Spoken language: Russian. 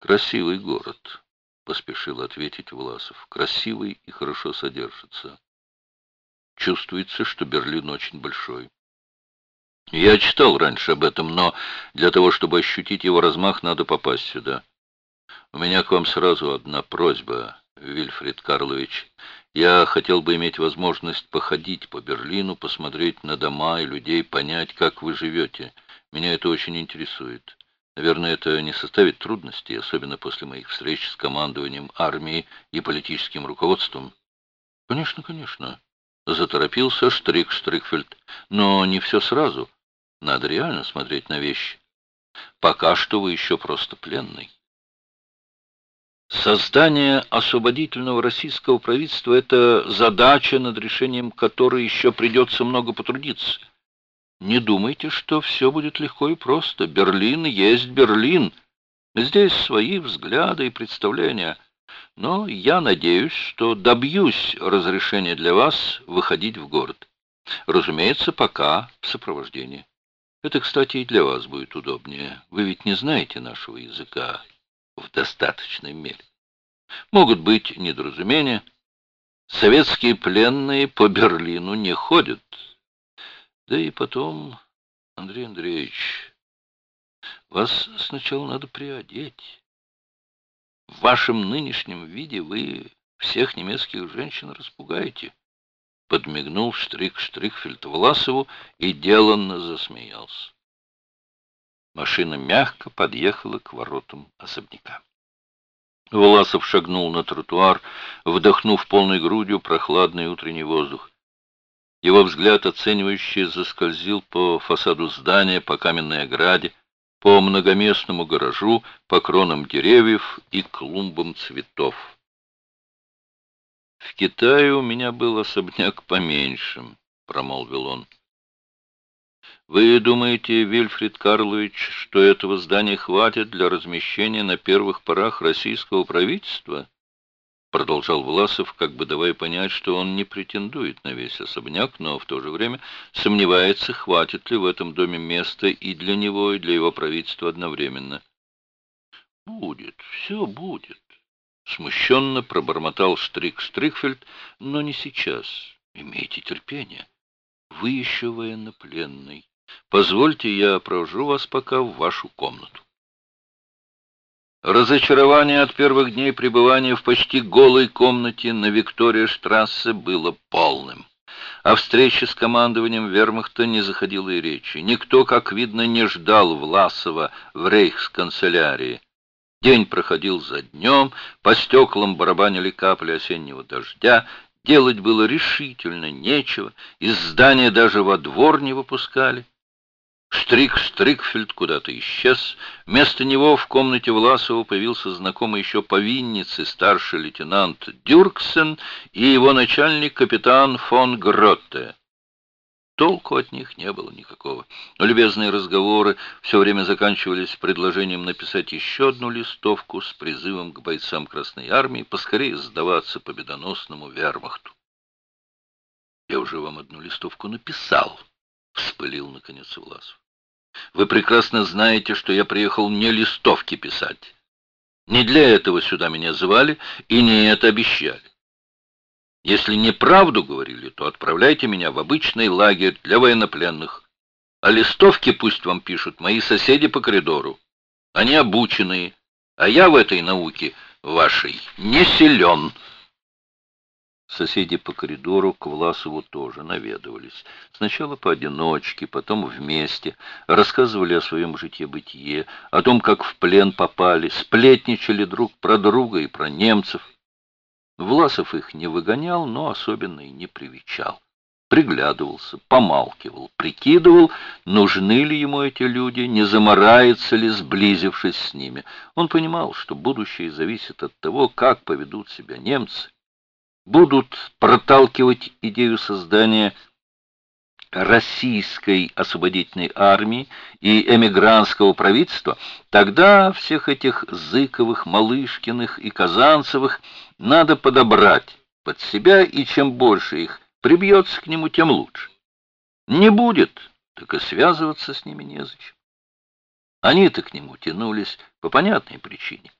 Красивый город, поспешил ответить Власов. Красивый и хорошо содержится. Чувствуется, что Берлин очень большой. Я читал раньше об этом, но для того, чтобы ощутить его размах, надо попасть сюда. У меня к вам сразу одна просьба, Вильфрид Карлович. Я хотел бы иметь возможность походить по Берлину, посмотреть на дома и людей, понять, как вы живете. Меня это очень интересует. Наверное, это не составит трудностей, особенно после моих встреч с командованием армии и политическим руководством. Конечно, конечно. Заторопился Штрик Штрикфельд. Но не все сразу. Надо реально смотреть на вещи. Пока что вы еще просто пленный. Создание освободительного российского правительства – это задача, над решением которой еще придется много потрудиться. Не думайте, что все будет легко и просто. Берлин есть Берлин. Здесь свои взгляды и представления. Но я надеюсь, что добьюсь разрешения для вас выходить в город. Разумеется, пока в сопровождении. Это, кстати, и для вас будет удобнее. Вы ведь не знаете нашего языка в достаточной мере. Могут быть недоразумения. Советские пленные по Берлину не ходят. Да и потом, Андрей Андреевич, вас сначала надо приодеть. В вашем нынешнем виде вы всех немецких женщин распугаете. Подмигнул Штрик Штрикфельд Власову и деланно засмеялся. Машина мягко подъехала к воротам особняка. Власов шагнул на тротуар, вдохнув полной грудью прохладный утренний воздух. Его взгляд оценивающий заскользил по фасаду здания, по каменной ограде, по многоместному гаражу, по кронам деревьев и клумбам цветов. «В Китае у меня был особняк поменьше», — промолвил он. «Вы думаете, Вильфрид Карлович, что этого здания хватит для размещения на первых порах российского правительства?» Продолжал Власов, как бы давая понять, что он не претендует на весь особняк, но в то же время сомневается, хватит ли в этом доме места и для него, и для его правительства одновременно. «Будет, все будет», — смущенно пробормотал Штрик Стрикфельд, — «но не сейчас. Имейте терпение. Вы еще военнопленный. Позвольте, я провожу вас пока в вашу комнату». Разочарование от первых дней пребывания в почти голой комнате на Виктория-штрассе было полным. О встрече с командованием вермахта не заходило и речи. Никто, как видно, не ждал Власова в рейхсканцелярии. День проходил за днем, по стеклам барабанили капли осеннего дождя, делать было решительно нечего, из здания даже во двор не выпускали. Штрик Стрикфельд куда-то исчез. Вместо него в комнате Власова появился знакомый еще по Виннице старший лейтенант Дюрксен и его начальник капитан фон Гротте. Толку от них не было никакого. Любезные разговоры все время заканчивались предложением написать еще одну листовку с призывом к бойцам Красной Армии поскорее сдаваться победоносному вермахту. «Я уже вам одну листовку написал», — вспылил, наконец, Власов. «Вы прекрасно знаете, что я приехал не листовки писать. Не для этого сюда меня звали и не это обещали. Если неправду говорили, то отправляйте меня в обычный лагерь для военнопленных. А листовки пусть вам пишут мои соседи по коридору. Они обученные, а я в этой науке вашей не силен». Соседи по коридору к Власову тоже наведывались. Сначала поодиночке, потом вместе. Рассказывали о своем житье-бытие, о том, как в плен попали, сплетничали друг про друга и про немцев. Власов их не выгонял, но особенно и не привечал. Приглядывался, помалкивал, прикидывал, нужны ли ему эти люди, не заморается ли, сблизившись с ними. Он понимал, что будущее зависит от того, как поведут себя немцы, будут проталкивать идею создания российской освободительной армии и эмигрантского правительства, тогда всех этих Зыковых, Малышкиных и Казанцевых надо подобрать под себя, и чем больше их прибьется к нему, тем лучше. Не будет, так и связываться с ними незачем. Они-то к нему тянулись по понятной причине.